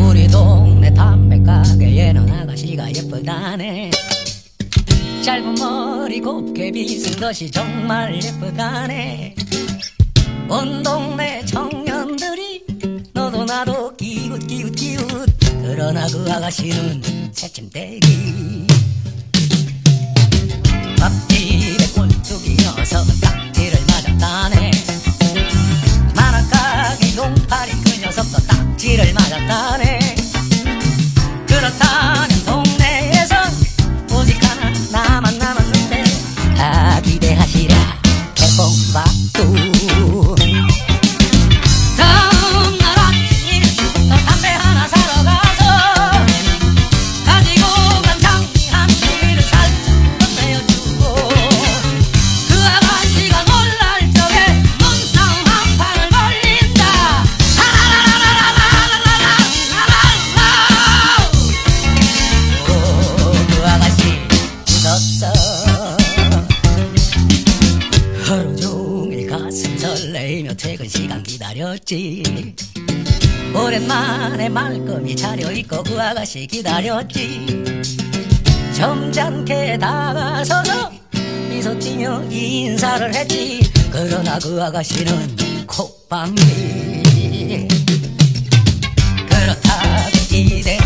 우리 동네 담배 가게에는 아가씨가 예쁘다네. 짧은 머리 곱게 빗은 것이 정말 예쁘다네. 온 동네 청년들이 너도 나도 기웃 기웃 기웃. 그러나 그 아가씨는 새침대기 그 녀석도 딱지를 맞았다네 하루 종일 가슴 설레며 퇴근 시간 기다렸지. 오랜만에 말끔히 차려입고 그 아가씨 기다렸지. 점잖게 다가서서 미소 띠며 인사를 했지. 그러나 그 아가씨는 콧방귀 그렇다고 이대